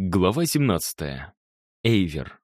Глава 17. Эйвер.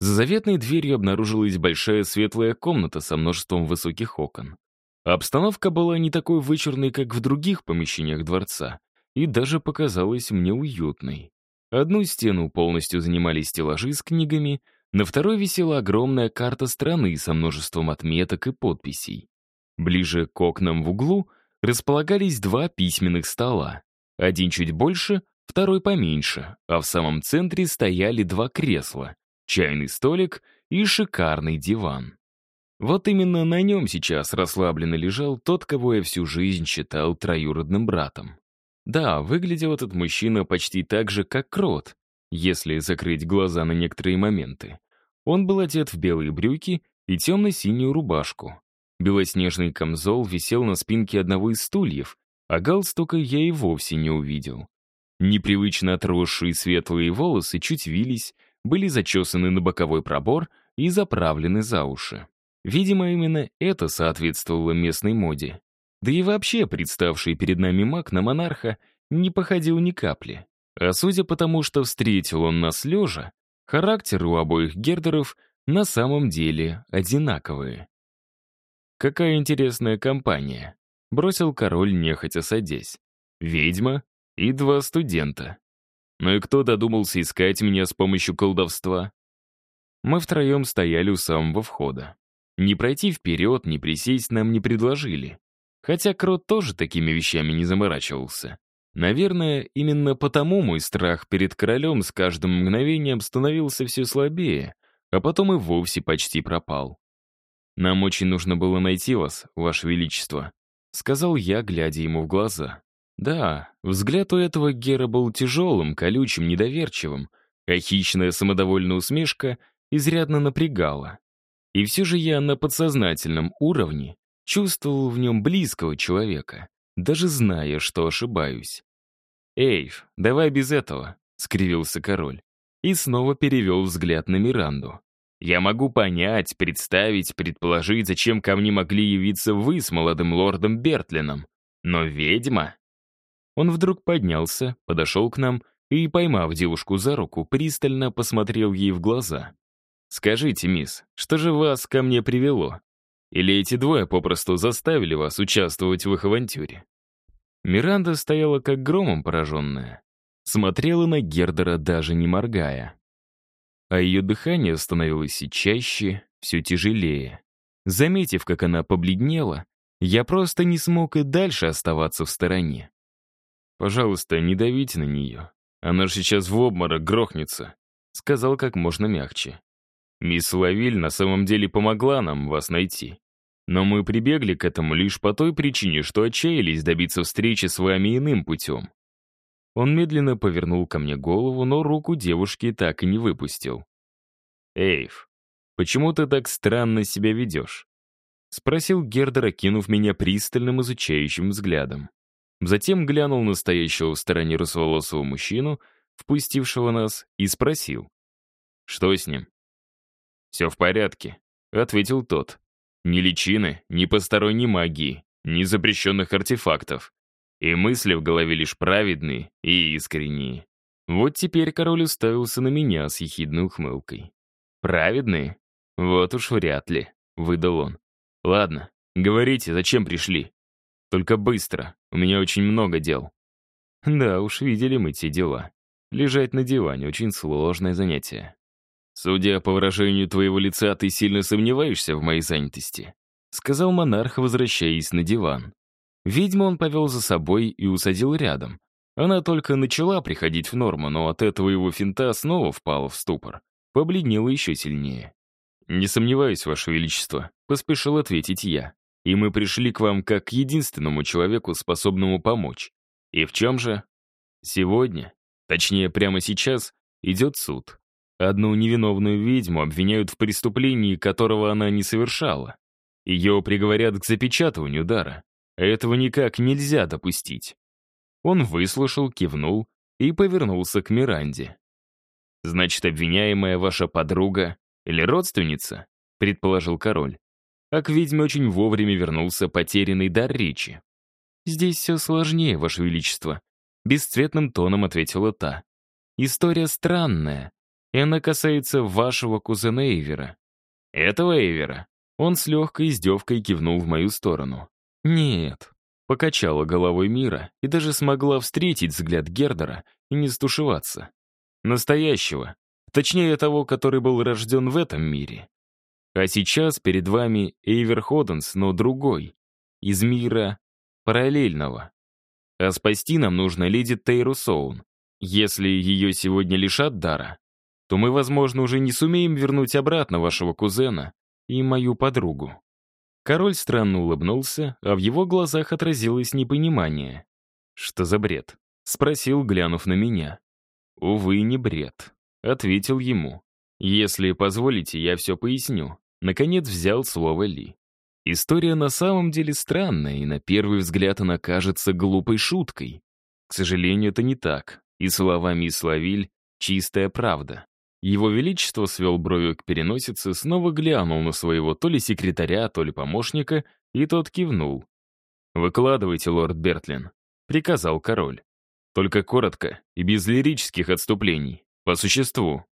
За заветной дверью обнаружилась большая светлая комната со множеством высоких окон. Обстановка была не такой вычурной, как в других помещениях дворца, и даже показалась мне уютной. Одну стену полностью занимали стеллажи с книгами, на второй висела огромная карта страны со множеством отметок и подписей. Ближе к окнам в углу располагались два письменных стола. Один чуть больше, второй поменьше, а в самом центре стояли два кресла, чайный столик и шикарный диван. Вот именно на нем сейчас расслабленно лежал тот, кого я всю жизнь считал троюродным братом. Да, выглядел этот мужчина почти так же, как Крот, если закрыть глаза на некоторые моменты. Он был одет в белые брюки и темно-синюю рубашку. Белоснежный камзол висел на спинке одного из стульев, а галстука я и вовсе не увидел. Непривычно отросшие светлые волосы чуть вились, были зачесаны на боковой пробор и заправлены за уши. Видимо, именно это соответствовало местной моде. Да и вообще представший перед нами маг на монарха не походил ни капли. А судя по тому, что встретил он нас лежа, характеры у обоих гердеров на самом деле одинаковые. «Какая интересная компания», — бросил король, нехотя садясь. «Ведьма, и два студента. Ну и кто додумался искать меня с помощью колдовства? Мы втроем стояли у самого входа. Не пройти вперед, не присесть нам не предложили. Хотя Крот тоже такими вещами не заморачивался. Наверное, именно потому мой страх перед королем с каждым мгновением становился все слабее, а потом и вовсе почти пропал. «Нам очень нужно было найти вас, Ваше Величество», — сказал я, глядя ему в глаза. Да, взгляд у этого Гера был тяжелым, колючим, недоверчивым, а хищная самодовольная усмешка изрядно напрягала. И все же я на подсознательном уровне чувствовал в нем близкого человека, даже зная, что ошибаюсь. «Эйв, давай без этого», — скривился король. И снова перевел взгляд на Миранду. «Я могу понять, представить, предположить, зачем ко мне могли явиться вы с молодым лордом Бертлином. Но ведьма...» Он вдруг поднялся, подошел к нам и, поймав девушку за руку, пристально посмотрел ей в глаза. «Скажите, мисс, что же вас ко мне привело? Или эти двое попросту заставили вас участвовать в их авантюре?» Миранда стояла как громом пораженная. Смотрела на Гердера, даже не моргая. А ее дыхание становилось все чаще, все тяжелее. Заметив, как она побледнела, я просто не смог и дальше оставаться в стороне. «Пожалуйста, не давите на нее. Она же сейчас в обморок грохнется», — сказал как можно мягче. «Мисс Лавиль на самом деле помогла нам вас найти. Но мы прибегли к этому лишь по той причине, что отчаялись добиться встречи с вами иным путем». Он медленно повернул ко мне голову, но руку девушки так и не выпустил. «Эйв, почему ты так странно себя ведешь?» — спросил Гердер, окинув меня пристальным изучающим взглядом. Затем глянул на стоящего в стороне русоволосого мужчину, впустившего нас, и спросил. «Что с ним?» «Все в порядке», — ответил тот. «Ни личины, ни посторонней магии, ни запрещенных артефактов. И мысли в голове лишь праведные и искренние». Вот теперь король уставился на меня с ехидной ухмылкой. «Праведные? Вот уж вряд ли», — выдал он. «Ладно, говорите, зачем пришли?» Только быстро, у меня очень много дел». Да уж, видели мы те дела. Лежать на диване — очень сложное занятие. «Судя по выражению твоего лица, ты сильно сомневаешься в моей занятости», — сказал монарх, возвращаясь на диван. Видимо, он повел за собой и усадил рядом. Она только начала приходить в норму, но от этого его финта снова впала в ступор. Побледнела еще сильнее. «Не сомневаюсь, Ваше Величество», — поспешил ответить я. И мы пришли к вам как к единственному человеку, способному помочь. И в чем же? Сегодня, точнее прямо сейчас, идет суд. Одну невиновную ведьму обвиняют в преступлении, которого она не совершала. Ее приговорят к запечатыванию дара. Этого никак нельзя допустить. Он выслушал, кивнул и повернулся к Миранде. «Значит, обвиняемая ваша подруга или родственница?» — предположил король а к ведьме очень вовремя вернулся потерянный дар речи. «Здесь все сложнее, Ваше Величество», — бесцветным тоном ответила та. История странная, и она касается вашего кузена Эйвера». «Этого Эйвера?» Он с легкой издевкой кивнул в мою сторону. «Нет», — покачала головой Мира и даже смогла встретить взгляд Гердера и не стушеваться. «Настоящего, точнее того, который был рожден в этом мире. А сейчас перед вами Эйвер Ходенс, но другой, из мира параллельного. А спасти нам нужно леди Тейру Соун. Если ее сегодня лишат дара, то мы, возможно, уже не сумеем вернуть обратно вашего кузена и мою подругу». Король странно улыбнулся, а в его глазах отразилось непонимание. «Что за бред?» — спросил, глянув на меня. «Увы, не бред», — ответил ему. «Если позволите, я все поясню». Наконец взял слово Ли. История на самом деле странная, и на первый взгляд она кажется глупой шуткой. К сожалению, это не так, и слова мисс Лавиль — чистая правда. Его Величество свел брови к переносице, снова глянул на своего то ли секретаря, то ли помощника, и тот кивнул. «Выкладывайте, лорд Бертлин», — приказал король. «Только коротко и без лирических отступлений, по существу».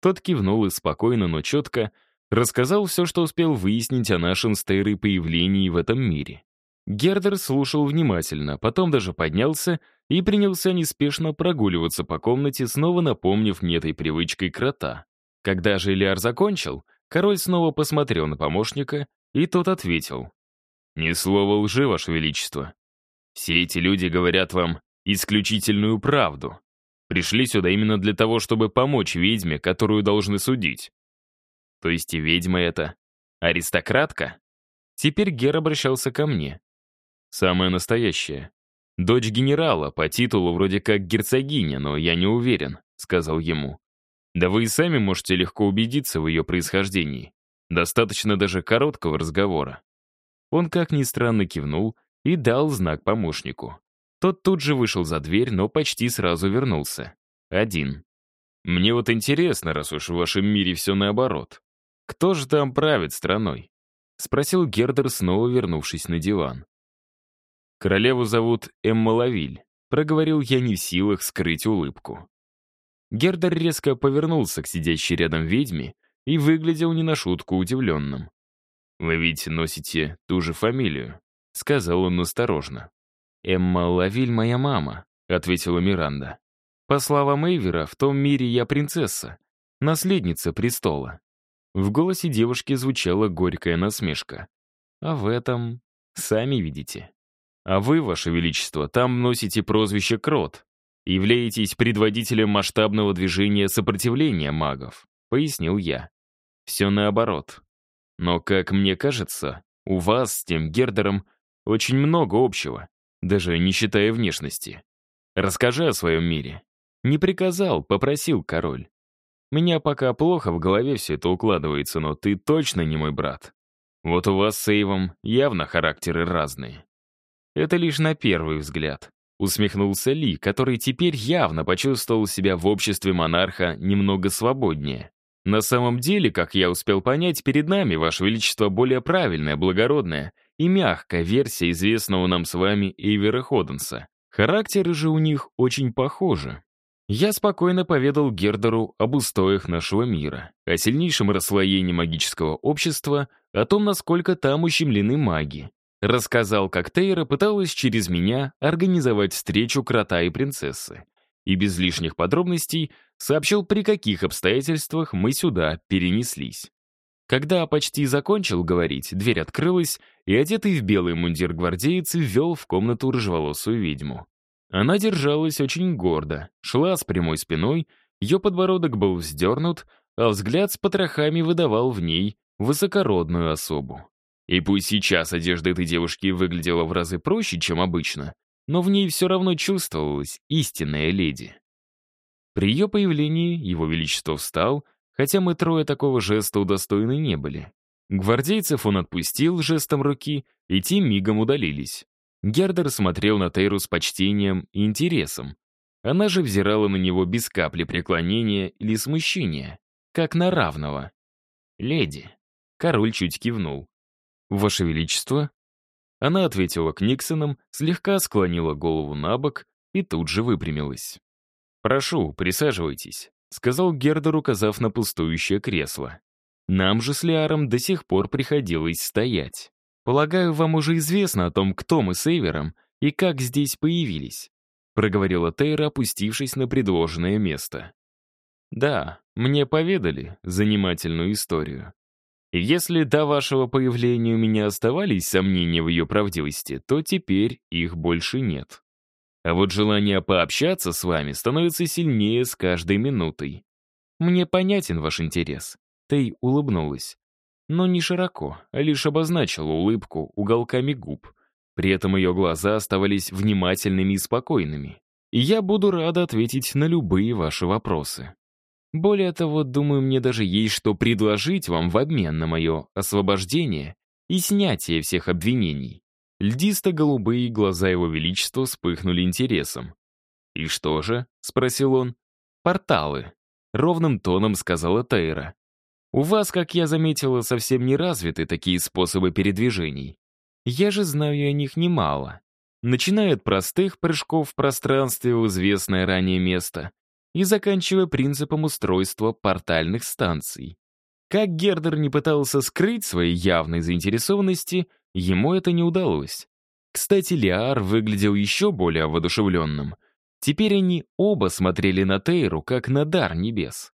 Тот кивнул и спокойно, но четко рассказал все, что успел выяснить о нашем с Тейрой появлении в этом мире. Гердер слушал внимательно, потом даже поднялся и принялся неспешно прогуливаться по комнате, снова напомнив мне этой привычкой крота. Когда же Элиар закончил, король снова посмотрел на помощника, и тот ответил. «Ни слова лжи, ваше величество. Все эти люди говорят вам исключительную правду. Пришли сюда именно для того, чтобы помочь ведьме, которую должны судить. То есть и ведьма это аристократка? Теперь Гер обращался ко мне. Самая настоящая. Дочь генерала, по титулу вроде как герцогиня, но я не уверен, сказал ему. Да вы и сами можете легко убедиться в ее происхождении. Достаточно даже короткого разговора. Он, как ни странно, кивнул и дал знак помощнику. Тот тут же вышел за дверь, но почти сразу вернулся. Один. Мне вот интересно, раз уж в вашем мире все наоборот. «Кто же там правит страной?» — спросил Гердер, снова вернувшись на диван. «Королеву зовут Эмма Лавиль», — проговорил я не в силах скрыть улыбку. Гердер резко повернулся к сидящей рядом ведьме и выглядел не на шутку удивленным. «Вы ведь носите ту же фамилию», — сказал он осторожно. «Эмма Лавиль моя мама», — ответила Миранда. «По словам Эйвера, в том мире я принцесса, наследница престола. В голосе девушки звучала горькая насмешка. А в этом сами видите. А вы, ваше величество, там носите прозвище Крот. Являетесь предводителем масштабного движения сопротивления магов, пояснил я. Все наоборот. Но, как мне кажется, у вас с тем Гердером очень много общего, даже не считая внешности. Расскажи о своем мире. Не приказал, попросил король. Меня пока плохо в голове все это укладывается, но ты точно не мой брат. Вот у вас с Эйвом явно характеры разные. Это лишь на первый взгляд. Усмехнулся Ли, который теперь явно почувствовал себя в обществе монарха немного свободнее. На самом деле, как я успел понять, перед нами, Ваше Величество, более правильная, благородная и мягкая версия известного нам с вами Эйвера Ходенса. Характеры же у них очень похожи. Я спокойно поведал Гердеру об устоях нашего мира, о сильнейшем расслоении магического общества, о том, насколько там ущемлены маги. Рассказал, как Тейра пыталась через меня организовать встречу крота и принцессы. И без лишних подробностей сообщил, при каких обстоятельствах мы сюда перенеслись. Когда почти закончил говорить, дверь открылась, и одетый в белый мундир гвардеец ввел в комнату рыжеволосую ведьму. Она держалась очень гордо, шла с прямой спиной, ее подбородок был вздернут, а взгляд с потрохами выдавал в ней высокородную особу. И пусть сейчас одежда этой девушки выглядела в разы проще, чем обычно, но в ней все равно чувствовалась истинная леди. При ее появлении его величество встал, хотя мы трое такого жеста удостоены не были. Гвардейцев он отпустил жестом руки, и те мигом удалились. Гердер смотрел на Тейру с почтением и интересом. Она же взирала на него без капли преклонения или смущения, как на равного. «Леди», — король чуть кивнул. «Ваше Величество?» Она ответила к Никсонам, слегка склонила голову на бок и тут же выпрямилась. «Прошу, присаживайтесь», — сказал Гердер, указав на пустующее кресло. Нам же с Лиаром до сих пор приходилось стоять. Полагаю, вам уже известно о том, кто мы с Эйвером и как здесь появились», — проговорила Тейра, опустившись на предложенное место. «Да, мне поведали занимательную историю. Если до вашего появления у меня оставались сомнения в ее правдивости, то теперь их больше нет. А вот желание пообщаться с вами становится сильнее с каждой минутой. Мне понятен ваш интерес. Тей улыбнулась. Но не широко, а лишь обозначила улыбку уголками губ. При этом ее глаза оставались внимательными и спокойными. И я буду рада ответить на любые ваши вопросы. Более того, думаю, мне даже есть что предложить вам в обмен на мое освобождение и снятие всех обвинений. Льдисто-голубые глаза его величества вспыхнули интересом. «И что же?» — спросил он. «Порталы», — ровным тоном сказала Тейра. У вас, как я заметила, совсем не развиты такие способы передвижений. Я же знаю о них немало. Начиная от простых прыжков в пространстве в известное ранее место и заканчивая принципом устройства портальных станций. Как Гердер не пытался скрыть своей явной заинтересованности, ему это не удалось. Кстати, Лиар выглядел еще более воодушевленным. Теперь они оба смотрели на Тейру, как на дар небес.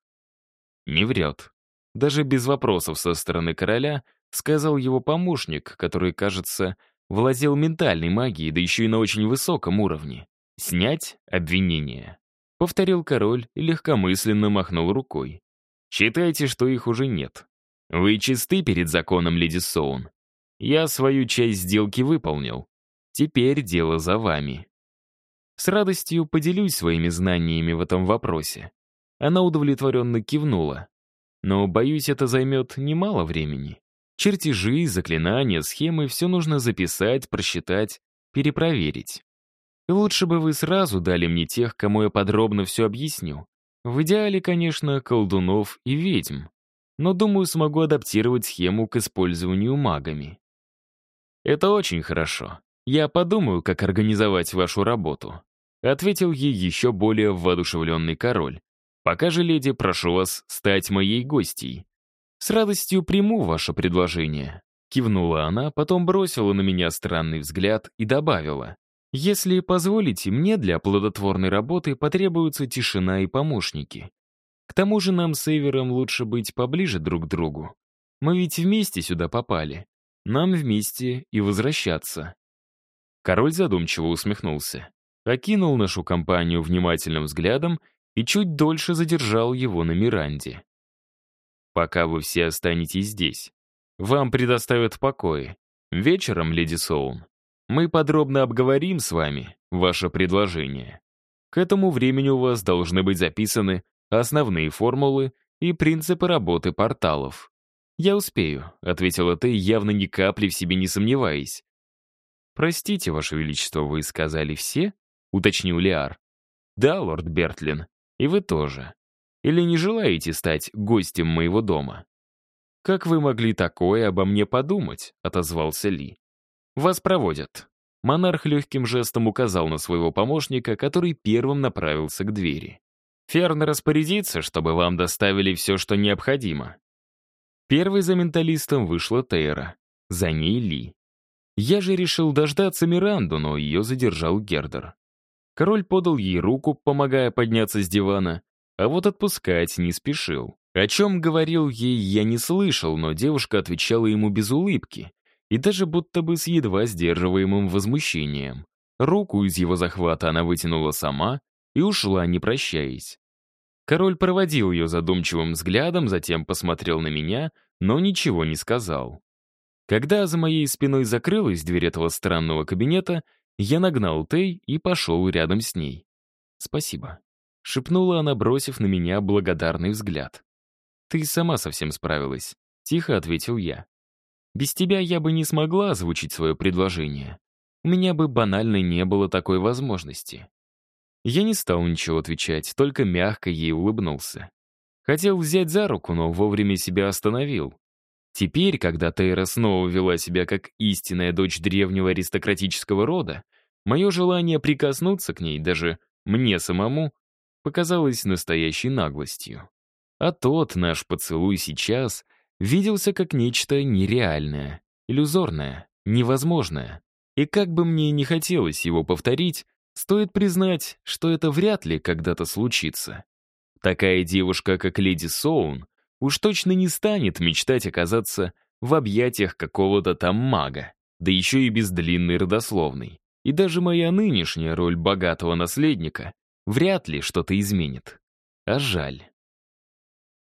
Не врет. Даже без вопросов со стороны короля сказал его помощник, который, кажется, владел ментальной магией, да еще и на очень высоком уровне. «Снять обвинение», — повторил король и легкомысленно махнул рукой. «Считайте, что их уже нет. Вы чисты перед законом, леди Соун. Я свою часть сделки выполнил. Теперь дело за вами». С радостью поделюсь своими знаниями в этом вопросе. Она удовлетворенно кивнула. Но, боюсь, это займет немало времени. Чертежи, заклинания, схемы — все нужно записать, просчитать, перепроверить. Лучше бы вы сразу дали мне тех, кому я подробно все объясню. В идеале, конечно, колдунов и ведьм. Но, думаю, смогу адаптировать схему к использованию магами. Это очень хорошо. Я подумаю, как организовать вашу работу. Ответил ей еще более воодушевленный король. Пока же, леди, прошу вас стать моей гостьей. С радостью приму ваше предложение». Кивнула она, потом бросила на меня странный взгляд и добавила. «Если позволите, мне для плодотворной работы потребуются тишина и помощники. К тому же нам с Эвером лучше быть поближе друг к другу. Мы ведь вместе сюда попали. Нам вместе и возвращаться». Король задумчиво усмехнулся, окинул нашу компанию внимательным взглядом и чуть дольше задержал его на Миранде. «Пока вы все останетесь здесь. Вам предоставят покои. Вечером, леди Соун, мы подробно обговорим с вами ваше предложение. К этому времени у вас должны быть записаны основные формулы и принципы работы порталов. «Я успею», — ответила ты, явно ни капли в себе не сомневаясь. «Простите, Ваше Величество, вы сказали все?» — уточнил Лиар. «Да, лорд Бертлин. И вы тоже. Или не желаете стать гостем моего дома?» «Как вы могли такое обо мне подумать?» — отозвался Ли. «Вас проводят». Монарх легким жестом указал на своего помощника, который первым направился к двери. «Ферн распорядится, чтобы вам доставили все, что необходимо». Первой за менталистом вышла Тейра, за ней Ли. Я же решил дождаться Миранду, но ее задержал Гердер. Король подал ей руку, помогая подняться с дивана, а вот отпускать не спешил. О чем говорил ей, я не слышал, но девушка отвечала ему без улыбки и даже будто бы с едва сдерживаемым возмущением. Руку из его захвата она вытянула сама и ушла, не прощаясь. Король проводил ее задумчивым взглядом, затем посмотрел на меня, но ничего не сказал. Когда за моей спиной закрылась дверь этого странного кабинета, я нагнал Тей и пошел рядом с ней. «Спасибо», — шепнула она, бросив на меня благодарный взгляд. «Ты сама совсем справилась», — тихо ответил я. «Без тебя я бы не смогла озвучить свое предложение. У меня бы банально не было такой возможности». Я не стал ничего отвечать, только мягко ей улыбнулся. Хотел взять за руку, но вовремя себя остановил. Теперь, когда Тейра снова вела себя как истинная дочь древнего аристократического рода, мое желание прикоснуться к ней, даже мне самому, показалось настоящей наглостью. А тот наш поцелуй сейчас виделся как нечто нереальное, иллюзорное, невозможное. И как бы мне не хотелось его повторить, стоит признать, что это вряд ли когда-то случится. Такая девушка, как леди Соун, уж точно не станет мечтать оказаться в объятиях какого-то там мага, да еще и без длинной родословной. И даже моя нынешняя роль богатого наследника вряд ли что-то изменит. А жаль.